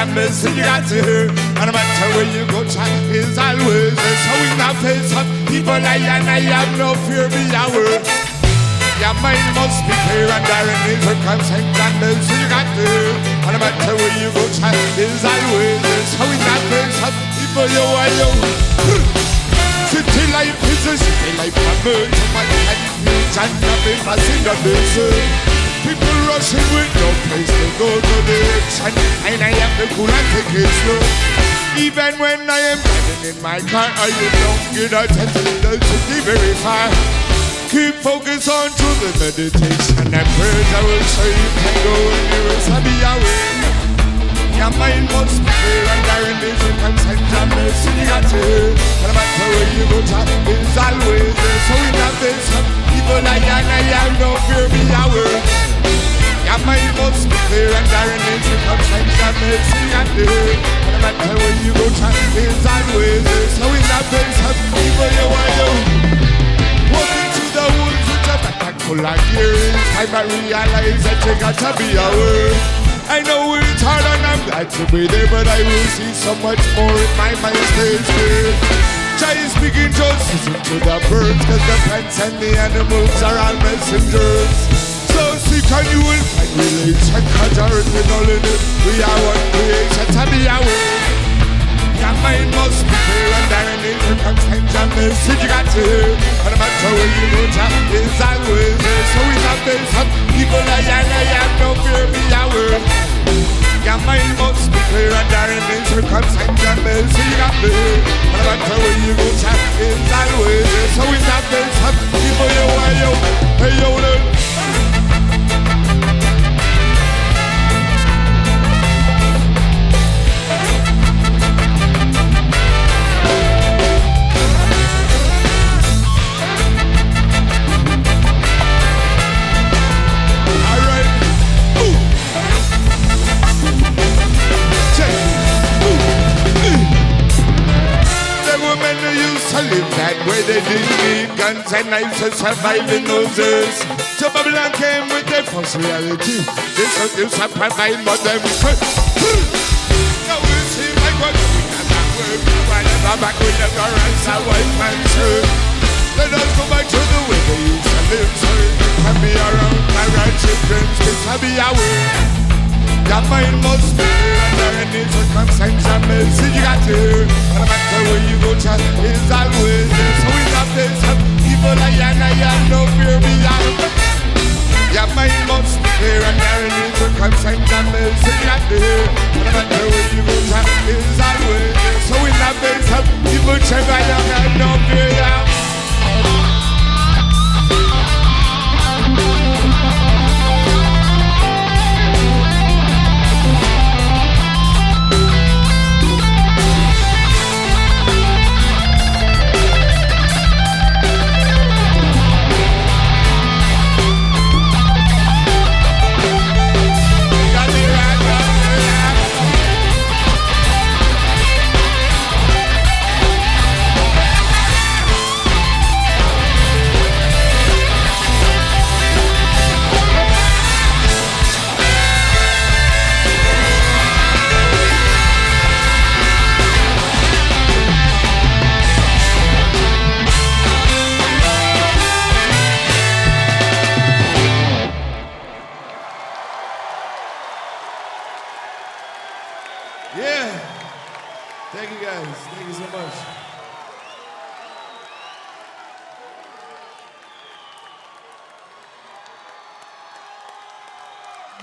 and message you got to hear. And no matter where you go, chat is always there. So in the face of people I and I have no fear be our. Your mind must be clear and there is a consent and you got to hear. And no matter where you go, chat is always there. So in the face of people you and you. City life is a city life for me. My head feels and nothing has in the desert. People rushing with no place to go to the action And I have to cool and take it slow. Even when I am driving in my car I don't get attention to the city very far. Keep focus on to the meditation and prayers. I will say you can go anywhere so be. Away Your mind must be clear and there is a consent and mercy you got to No matter where you go, God is always there. So in that face, people like I, I have no fear be aware mind must be clear and there is a conscience that makes you happy. No matter where you go, is always there. So in that place of people, you are you. Walking through the woods with a backpack full of gear. Time I realize that you got to be aware. I know it's hard and I'm glad to be there, but I will see so much more if my mind stays clear. Try speaking just listen to the birds, cause the plants and the animals are all messengers relation Cause our original in it. We are one creation. To be aware Your mind must be clear and there in it Sometimes a message you got to hear And no matter where you go to Is always there So we have been some people that I have no fear be aware your mind must be clear and there in it Sometimes a message you got to hear And no matter where you go to Is always there So we have been live that way they didn't need guns and knives to survive in those days. So Babylon came with their false reality. This was this I provide but them. Now we see like what we have that word. Whatever back we never answer white man serve. Let us go back to the way they used to live so it can be around my righteous dreams. This will be our way. Your mind must be and people, child, I Thank you guys. Thank you so much.